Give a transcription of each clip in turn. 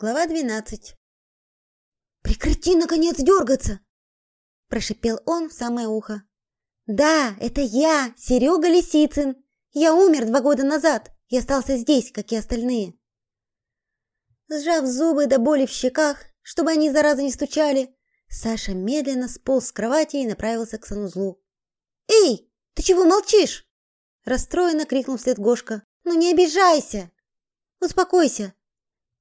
Глава двенадцать. «Прекрати, наконец, дергаться!» Прошипел он в самое ухо. «Да, это я, Серега Лисицын. Я умер два года назад и остался здесь, как и остальные». Сжав зубы до боли в щеках, чтобы они, зараза, не стучали, Саша медленно сполз с кровати и направился к санузлу. «Эй, ты чего молчишь?» Расстроенно крикнул вслед Гошка. «Ну не обижайся! Успокойся,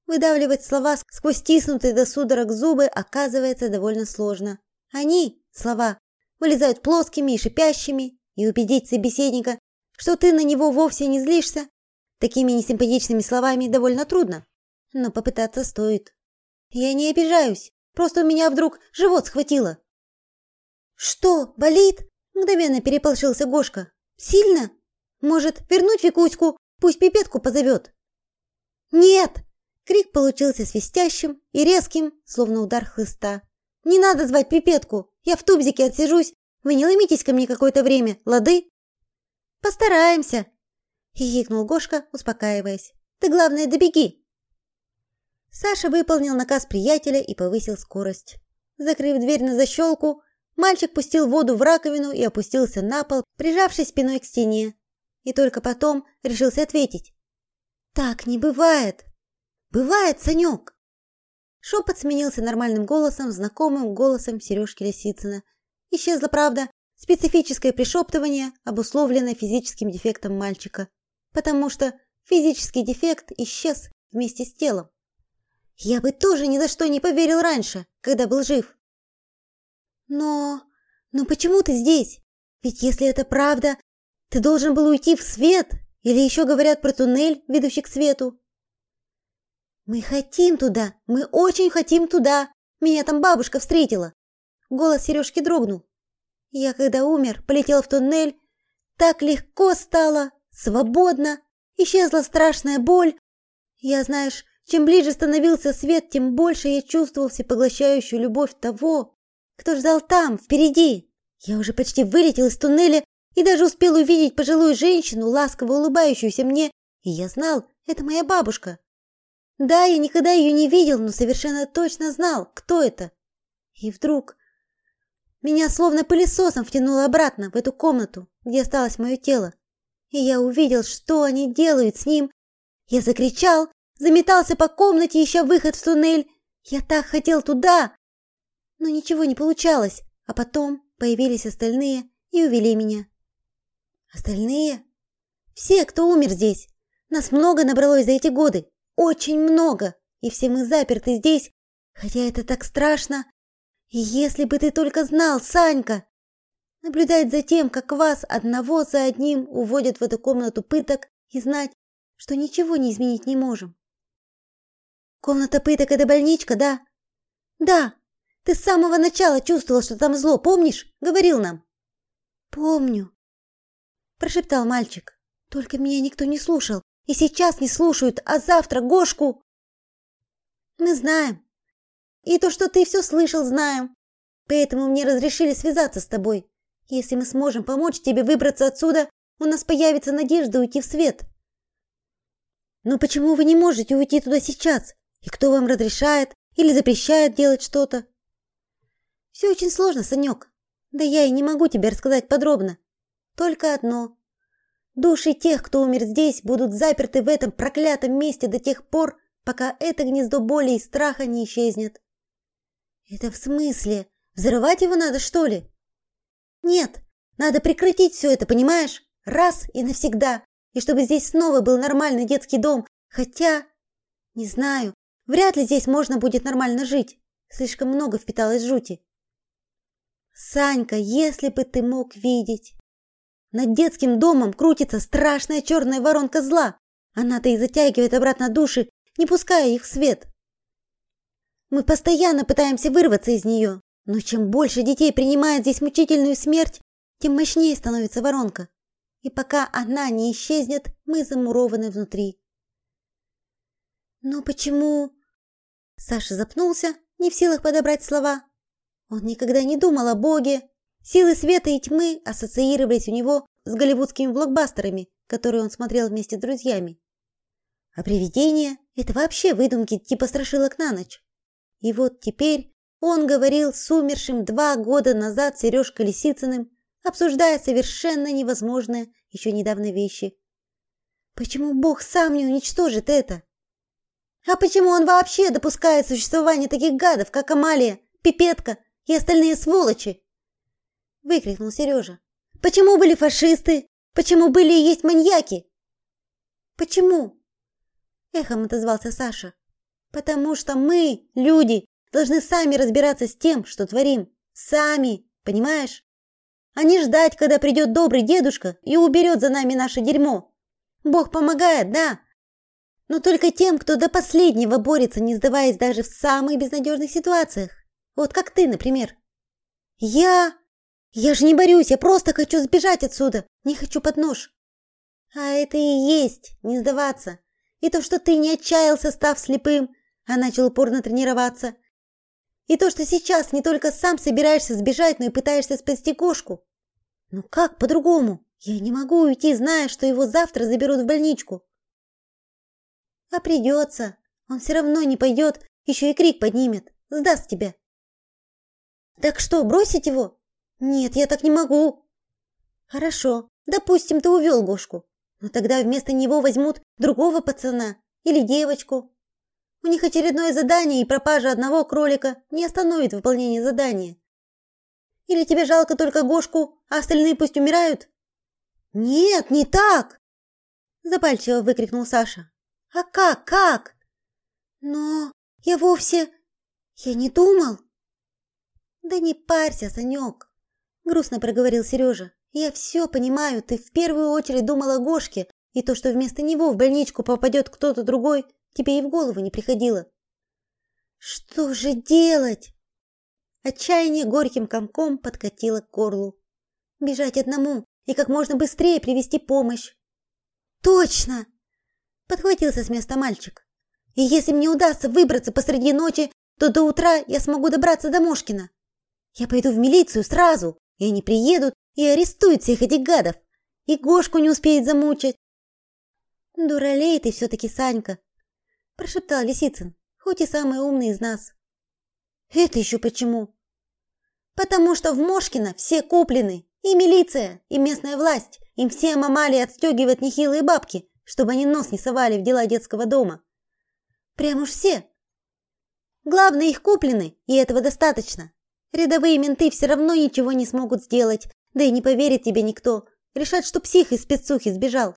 Выдавливать слова сквозь стиснутые до судорог зубы оказывается довольно сложно. Они, слова, вылезают плоскими и шипящими, и убедить собеседника, что ты на него вовсе не злишься, такими несимпатичными словами довольно трудно. Но попытаться стоит. Я не обижаюсь, просто у меня вдруг живот схватило. Что, болит? Мгновенно переполошился Гошка. Сильно? Может, вернуть Викуську, пусть пипетку позовет? Нет, Крик получился свистящим и резким, словно удар хлыста. «Не надо звать пипетку! Я в тубзике отсижусь! Вы не ломитесь ко мне какое-то время, лады?» «Постараемся!» — хихикнул Гошка, успокаиваясь. «Ты, главное, добеги!» Саша выполнил наказ приятеля и повысил скорость. Закрыв дверь на защелку, мальчик пустил воду в раковину и опустился на пол, прижавшись спиной к стене. И только потом решился ответить. «Так не бывает!» Бывает, Санек!» Шепот сменился нормальным голосом, знакомым голосом Сережки Лисицына. Исчезло, правда, специфическое пришептывание, обусловленное физическим дефектом мальчика, потому что физический дефект исчез вместе с телом. Я бы тоже ни за что не поверил раньше, когда был жив. Но... но почему ты здесь? Ведь если это правда, ты должен был уйти в свет, или еще говорят про туннель, ведущий к свету. Мы хотим туда, мы очень хотим туда. Меня там бабушка встретила. Голос Сережки дрогнул. Я когда умер, полетел в туннель, так легко стало, свободно, исчезла страшная боль. Я, знаешь, чем ближе становился свет, тем больше я чувствовал всепоглощающую любовь того, кто ждал там, впереди. Я уже почти вылетел из туннеля и даже успел увидеть пожилую женщину, ласково улыбающуюся мне, и я знал, это моя бабушка. Да, я никогда ее не видел, но совершенно точно знал, кто это. И вдруг меня словно пылесосом втянуло обратно в эту комнату, где осталось мое тело. И я увидел, что они делают с ним. Я закричал, заметался по комнате, ища выход в туннель. Я так хотел туда, но ничего не получалось. А потом появились остальные и увели меня. Остальные? Все, кто умер здесь. Нас много набралось за эти годы. Очень много, и все мы заперты здесь, хотя это так страшно. И если бы ты только знал, Санька, наблюдать за тем, как вас одного за одним уводят в эту комнату пыток и знать, что ничего не изменить не можем. Комната пыток это больничка, да? Да. Ты с самого начала чувствовал, что там зло, помнишь? Говорил нам. Помню, прошептал мальчик. Только меня никто не слушал. И сейчас не слушают, а завтра Гошку... Мы знаем. И то, что ты все слышал, знаем. Поэтому мне разрешили связаться с тобой. Если мы сможем помочь тебе выбраться отсюда, у нас появится надежда уйти в свет. Но почему вы не можете уйти туда сейчас? И кто вам разрешает или запрещает делать что-то? Все очень сложно, Санек. Да я и не могу тебе рассказать подробно. Только одно. Души тех, кто умер здесь, будут заперты в этом проклятом месте до тех пор, пока это гнездо боли и страха не исчезнет. Это в смысле? Взрывать его надо, что ли? Нет, надо прекратить все это, понимаешь? Раз и навсегда. И чтобы здесь снова был нормальный детский дом. Хотя, не знаю, вряд ли здесь можно будет нормально жить. Слишком много впиталось жути. Санька, если бы ты мог видеть. Над детским домом крутится страшная черная воронка зла. Она-то и затягивает обратно души, не пуская их в свет. Мы постоянно пытаемся вырваться из нее, но чем больше детей принимает здесь мучительную смерть, тем мощнее становится воронка. И пока она не исчезнет, мы замурованы внутри. Но почему? Саша запнулся, не в силах подобрать слова. Он никогда не думал о Боге, Силы света и тьмы ассоциировались у него с голливудскими блокбастерами, которые он смотрел вместе с друзьями. А привидения – это вообще выдумки типа страшилок на ночь. И вот теперь он говорил с умершим два года назад Сережкой Лисицыным, обсуждая совершенно невозможные еще недавно вещи. Почему Бог сам не уничтожит это? А почему он вообще допускает существование таких гадов, как Амалия, Пипетка и остальные сволочи? Выкрикнул Сережа. Почему были фашисты? Почему были и есть маньяки? Почему? Эхом отозвался Саша. Потому что мы, люди, должны сами разбираться с тем, что творим. Сами, понимаешь? А не ждать, когда придет добрый дедушка и уберет за нами наше дерьмо. Бог помогает, да, но только тем, кто до последнего борется, не сдаваясь даже в самых безнадежных ситуациях. Вот как ты, например. Я... Я же не борюсь, я просто хочу сбежать отсюда, не хочу под нож. А это и есть не сдаваться. И то, что ты не отчаялся, став слепым, а начал упорно тренироваться. И то, что сейчас не только сам собираешься сбежать, но и пытаешься спасти кошку. Ну как по-другому? Я не могу уйти, зная, что его завтра заберут в больничку. А придется. Он все равно не пойдет, еще и крик поднимет. Сдаст тебя. Так что, бросить его? Нет, я так не могу. Хорошо, допустим, ты увел Гошку. Но тогда вместо него возьмут другого пацана или девочку. У них очередное задание, и пропажа одного кролика не остановит выполнение задания. Или тебе жалко только Гошку, а остальные пусть умирают? Нет, не так, запальчиво выкрикнул Саша. А как, как? Но я вовсе... Я не думал. Да не парься, Санек, грустно проговорил Сережа. Я все понимаю, ты в первую очередь думал о Гошке, и то, что вместо него в больничку попадет кто-то другой, тебе и в голову не приходило. Что же делать? Отчаяние горьким комком подкатило к горлу. Бежать одному и как можно быстрее привести помощь. Точно! Подхватился с места мальчик. И если мне удастся выбраться посреди ночи, то до утра я смогу добраться до Мошкина. Я пойду в милицию сразу, и они приедут и арестуют всех этих гадов. И Гошку не успеет замучить. Дуралей ты все-таки, Санька, прошептал Лисицын, хоть и самый умный из нас. Это еще почему? Потому что в Мошкино все куплены, и милиция, и местная власть, им всем Амалии отстегивают нехилые бабки, чтобы они нос не совали в дела детского дома. Прям уж все. Главное, их куплены, и этого достаточно. Рядовые менты все равно ничего не смогут сделать, да и не поверит тебе никто. Решат, что псих из спецсухи сбежал.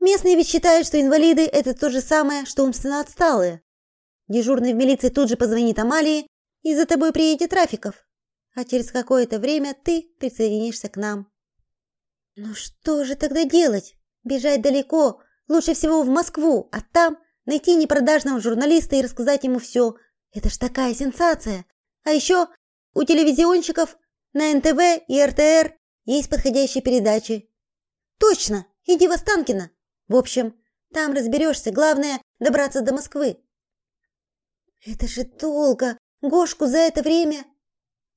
Местные ведь считают, что инвалиды – это то же самое, что умственно отсталые. Дежурный в милиции тут же позвонит Амалии, и за тобой приедет трафиков. А через какое-то время ты присоединишься к нам. Ну что же тогда делать? Бежать далеко, лучше всего в Москву, а там найти непродажного журналиста и рассказать ему все. Это ж такая сенсация. А еще у телевизионщиков на НТВ и РТР есть подходящие передачи. Точно, иди в Останкино. В общем, там разберешься, главное добраться до Москвы. Это же долго. Гошку за это время.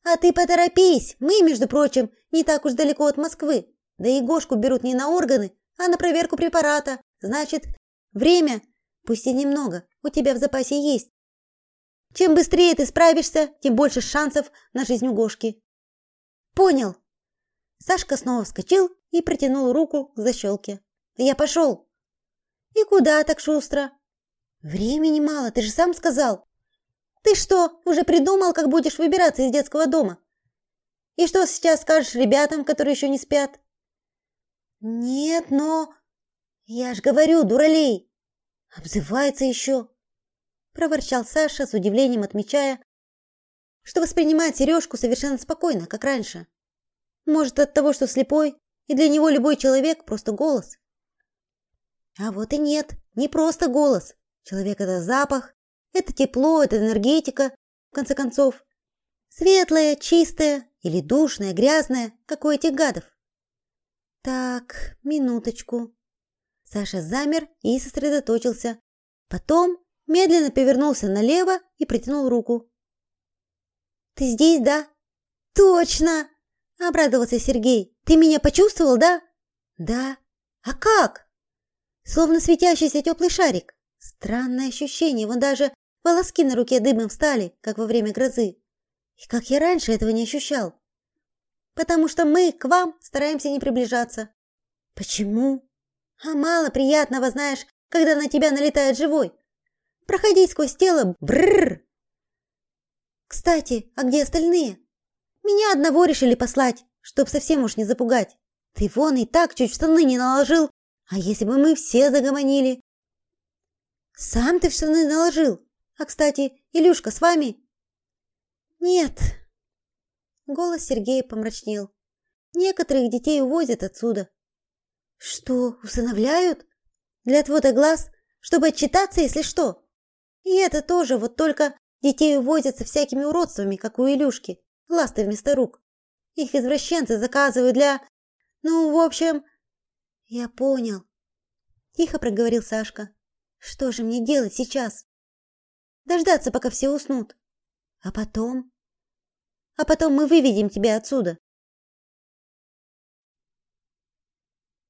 А ты поторопись. Мы, между прочим, не так уж далеко от Москвы. Да и Гошку берут не на органы, а на проверку препарата. Значит, время, пусть и немного, у тебя в запасе есть. Чем быстрее ты справишься, тем больше шансов на жизнь у Гошки. Понял. Сашка снова вскочил и протянул руку к защелке. Я пошел. И куда так шустро? Времени мало, ты же сам сказал. Ты что, уже придумал, как будешь выбираться из детского дома? И что сейчас скажешь ребятам, которые еще не спят? Нет, но... Я ж говорю, дуралей! Обзывается еще! Проворчал Саша с удивлением, отмечая, что воспринимает Сережку совершенно спокойно, как раньше. Может, от того, что слепой, и для него любой человек просто голос. А вот и нет, не просто голос. Человек это запах, это тепло, это энергетика, в конце концов. Светлое, чистое или душное, грязное, как у гадов. Так, минуточку. Саша замер и сосредоточился. Потом медленно повернулся налево и протянул руку. Ты здесь, да? Точно, обрадовался Сергей. Ты меня почувствовал, да? Да. А как? словно светящийся теплый шарик. Странное ощущение, вон даже волоски на руке дыбом встали, как во время грозы. И как я раньше этого не ощущал. Потому что мы к вам стараемся не приближаться. Почему? А мало приятного, знаешь, когда на тебя налетает живой. Проходить сквозь тело, бррр. Кстати, а где остальные? Меня одного решили послать, чтоб совсем уж не запугать. Ты вон и так чуть штаны не наложил. А если бы мы все загомонили? Сам ты в штаны наложил. А, кстати, Илюшка с вами? Нет. Голос Сергея помрачнел. Некоторых детей увозят отсюда. Что, усыновляют? Для отвода глаз, чтобы отчитаться, если что. И это тоже, вот только детей увозят со всякими уродствами, как у Илюшки, ласты вместо рук. Их извращенцы заказывают для... Ну, в общем... Я понял. Тихо проговорил Сашка. Что же мне делать сейчас? Дождаться, пока все уснут. А потом? А потом мы выведем тебя отсюда.